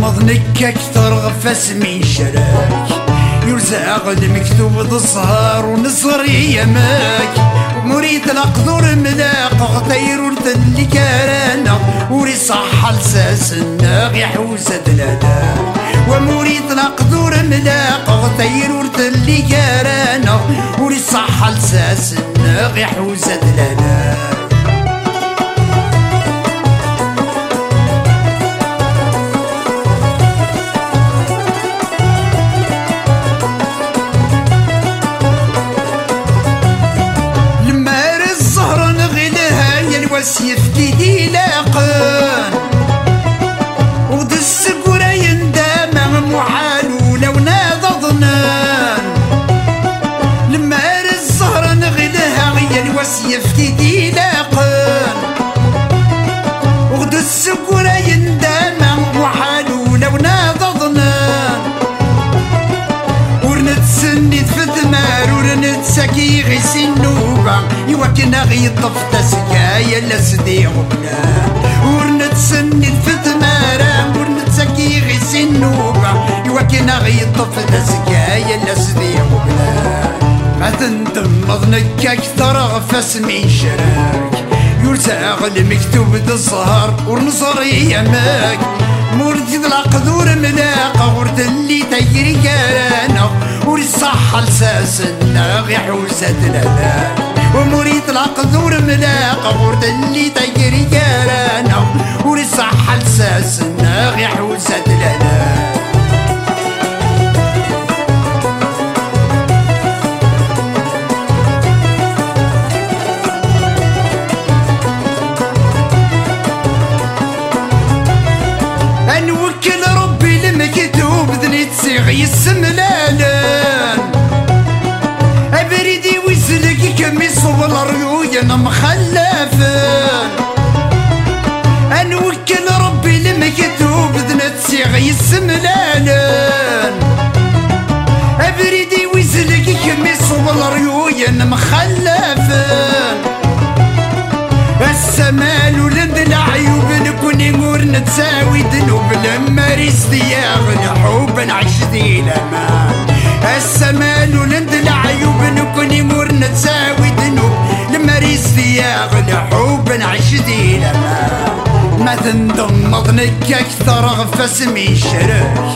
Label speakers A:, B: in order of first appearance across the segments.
A: مضنك أكثر غفاس من شراك يرزاق ذا الصهار ونصر يماك. مريد الأقدر ملاق غطير اللي كارانا وري صح لساس الناغ يحوز دلالا ومريد الأقدر ملاق غطير اللي كارانا وري صح لساس الناغ يحوز دلالا يوكنا غيطف تسكايا لسدي غبنا ورنتسند في الثمار ورنتسكي غيسي النوبة يوكنا غيطف تسكايا لسدي غبنا ما تندم مظنك أكثر غفاس من شراك يرتاغ المكتوب الزهر ورنصر يماك مورد القدور ملاقة ورد اللي تجري كارانا ورصح لساس الناغ يحوز دلالا ومريد القدور ملاقة ورد اللي تجري كمي صوب الريوين مخلفان نوكل ربي المكتوب ذني تسيغي السملالان أبريدي ويزلق كمي صوب الريوين مخلفان السمال ولد العيوب نكوني نور نتساوي ذنوب لما ريستياغ حب نعشدي الأمان. السمال ولد العيوب نكوني نور نتساوي ريستياغ حب نعشدي الامان ما تندم مضنك أكثر غفاس من شراك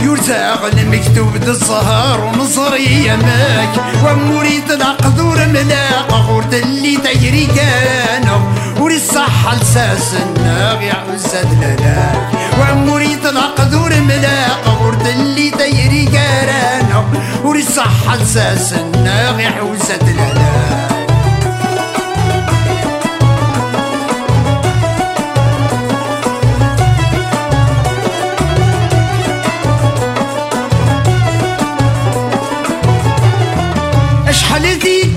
A: يرزاق المكتوب الزهر ونصر يماك. ومريد الأقدور ملاق غورد اللي تجري كانو وري الصحة لساس الناغ يعز دلالاك ومريد الأقدور ملاق غورد اللي تجري كانو وري الصحة لساس الناغ يعز دلالاك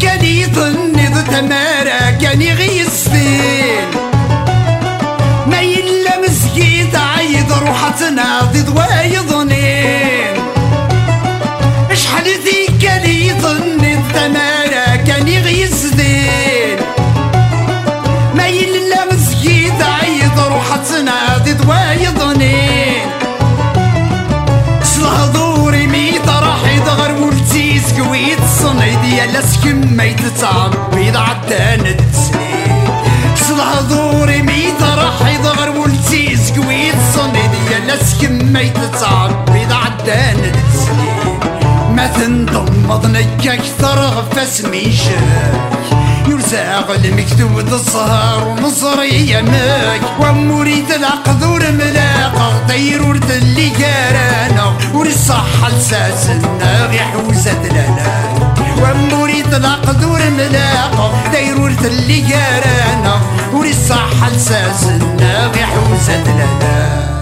A: كان يظني ضد تمارا كان يغيسين ما يلا مسكيت عيد روحتنا ضد لسكم ما يتعبيض عدان السنين الهضوري ميت راح يدغر ولتي سكويت صنيد يا لسكم ما يتعبيض عدان السنين ما تندم مضنك أكثر غفاس شاك يرزاق المكتوب الصهر ونصر يماك. ومريد العقدور ملاقة طير ورد اللي جارانا ورصح لساس الناغ يحوز دلالا العقدور ملاقة. طير ورد اللي جارانا ورصح لساس الناغ يحوز دلالا